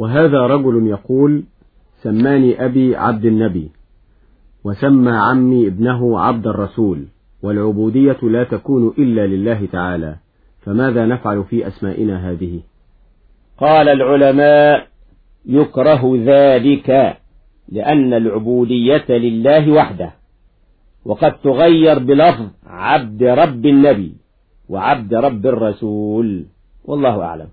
وهذا رجل يقول سماني أبي عبد النبي وسمى عمي ابنه عبد الرسول والعبودية لا تكون إلا لله تعالى فماذا نفعل في أسمائنا هذه؟ قال العلماء يكره ذلك لأن العبودية لله وحده وقد تغير بلفظ عبد رب النبي وعبد رب الرسول والله أعلم.